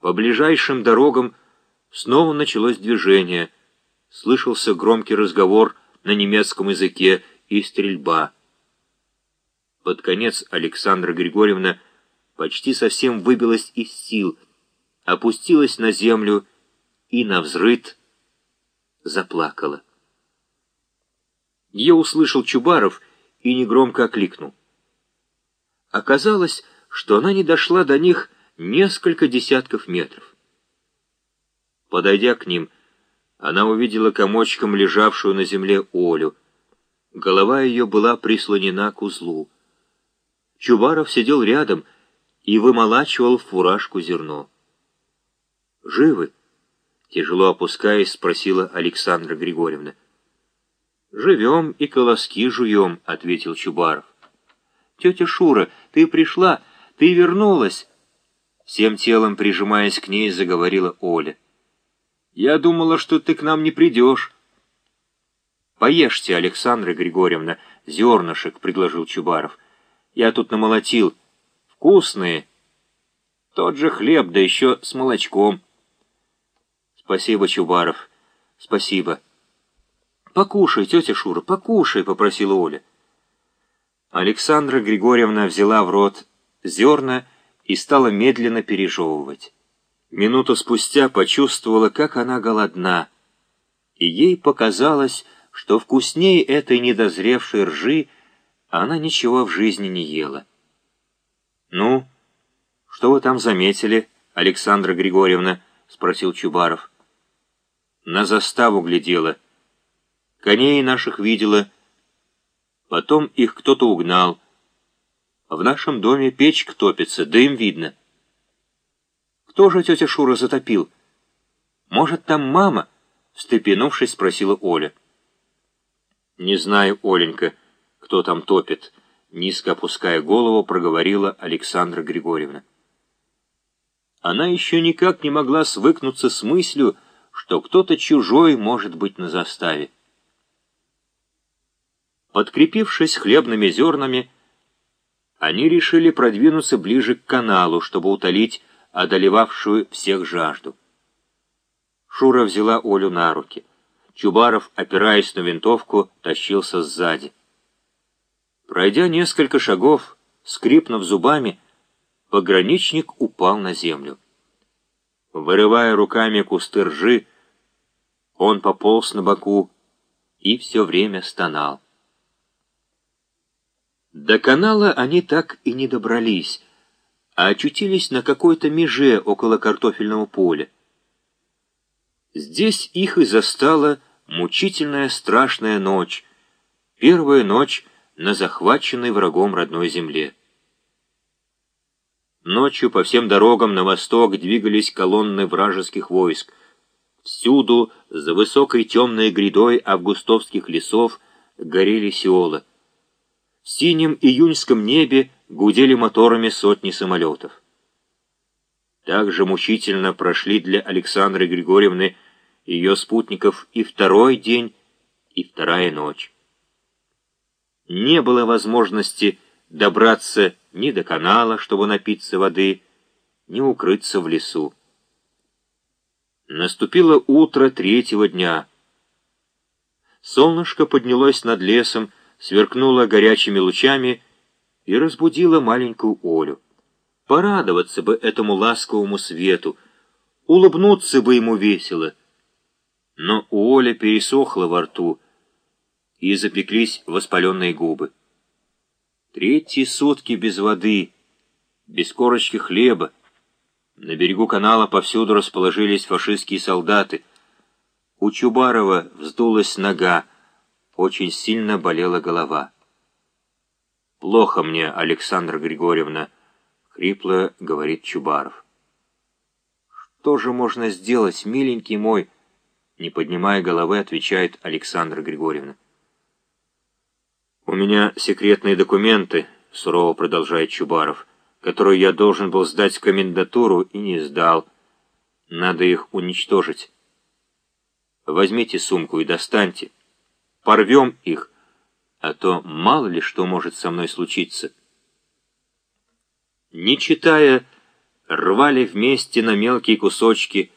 По ближайшим дорогам снова началось движение. Слышался громкий разговор на немецком языке и стрельба. Под конец Александра Григорьевна почти совсем выбилась из сил, опустилась на землю и на взрыт заплакала. Ее услышал Чубаров и негромко окликнул. Оказалось, что она не дошла до них несколько десятков метров. Подойдя к ним, она увидела комочком лежавшую на земле Олю. Голова ее была прислонена к узлу. Чубаров сидел рядом и вымолачивал в фуражку зерно. «Живы?» — тяжело опускаясь, спросила Александра Григорьевна. «Живем и колоски жуем», — ответил Чубаров. «Тетя Шура, ты пришла, ты вернулась!» Всем телом прижимаясь к ней, заговорила Оля. «Я думала, что ты к нам не придешь». «Поешьте, Александра Григорьевна, зернышек», — предложил Чубаров. «Я тут намолотил. Вкусные. Тот же хлеб, да еще с молочком». «Спасибо, Чубаров, спасибо». «Покушай, тетя Шура, покушай», — попросила Оля. Александра Григорьевна взяла в рот зерна и стала медленно пережевывать. Минуту спустя почувствовала, как она голодна, и ей показалось, что вкуснее этой недозревшей ржи она ничего в жизни не ела. «Ну, что вы там заметили, Александра Григорьевна?» — спросил Чубаров. «На заставу глядела. Коней наших видела» Потом их кто-то угнал. В нашем доме печка топится, дым видно. Кто же тетя Шура затопил? Может, там мама? Встрепенувшись, спросила Оля. Не знаю, Оленька, кто там топит. Низко опуская голову, проговорила Александра Григорьевна. Она еще никак не могла свыкнуться с мыслью, что кто-то чужой может быть на заставе. Подкрепившись хлебными зернами, они решили продвинуться ближе к каналу, чтобы утолить одолевавшую всех жажду. Шура взяла Олю на руки. Чубаров, опираясь на винтовку, тащился сзади. Пройдя несколько шагов, скрипнув зубами, пограничник упал на землю. Вырывая руками кусты ржи, он пополз на боку и все время стонал. До канала они так и не добрались, а очутились на какой-то меже около картофельного поля. Здесь их и застала мучительная страшная ночь, первая ночь на захваченной врагом родной земле. Ночью по всем дорогам на восток двигались колонны вражеских войск. Всюду, за высокой темной грядой августовских лесов, горели села. В синем июньском небе гудели моторами сотни самолетов. Так же мучительно прошли для Александры Григорьевны ее спутников и второй день, и вторая ночь. Не было возможности добраться ни до канала, чтобы напиться воды, ни укрыться в лесу. Наступило утро третьего дня. Солнышко поднялось над лесом, сверкнула горячими лучами и разбудила маленькую Олю. Порадоваться бы этому ласковому свету, улыбнуться бы ему весело. Но у Оли пересохло во рту, и запеклись воспаленные губы. Третьи сутки без воды, без корочки хлеба. На берегу канала повсюду расположились фашистские солдаты. У Чубарова вздулась нога, очень сильно болела голова. «Плохо мне, Александра Григорьевна», — хрипло говорит Чубаров. «Что же можно сделать, миленький мой?» Не поднимая головы, отвечает Александра Григорьевна. «У меня секретные документы», — сурово продолжает Чубаров, «которые я должен был сдать в комендатуру и не сдал. Надо их уничтожить. Возьмите сумку и достаньте» порвем их, а то мало ли что может со мной случиться. Не читая рвали вместе на мелкие кусочки